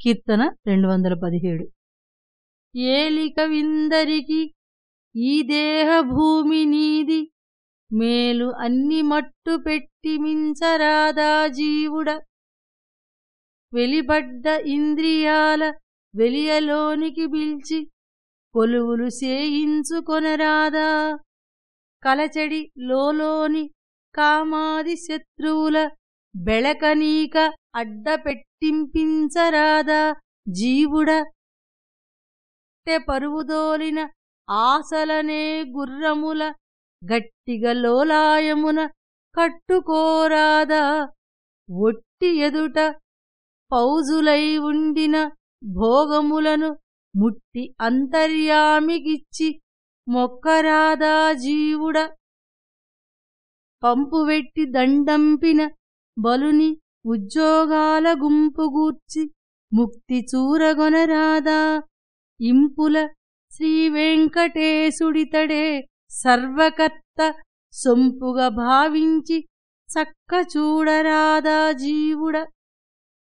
కీర్తన రెండు వందల పదిహేడు ఏలిక విందరికి ఈ దేహ భూమి నీది మేలు అన్ని మట్టు పెట్టి మించరాదా జీవుడ. వెలిబడ్డ ఇంద్రియాల వెలియలోనికి పిలిచి కొలువులు సేయించుకొనరాదా కలచడి లోలోని కామాది శత్రువుల బెళకనీక అడ్డపెట్టింపించరాదా జీవుడ పరువుదోలిన ఆసలనే గుర్రముల గట్టిగా లోలాయమున కట్టుకోరాదా ఒట్టి ఎదుట పౌజులై ఉండిన భోగములను ముట్టి అంతర్యామిగిచ్చి మొక్కరాదా జీవుడ పంపువెట్టి దండంపిన బలుని ఉద్యోగాల గుంపుగూర్చి ముక్తి చూరగొనరాదా? ఇంపుల శ్రీవెంకటేశుడితడే సర్వకర్త సొంపుగా భావించి చక్క చూడరాదా జీవుడ?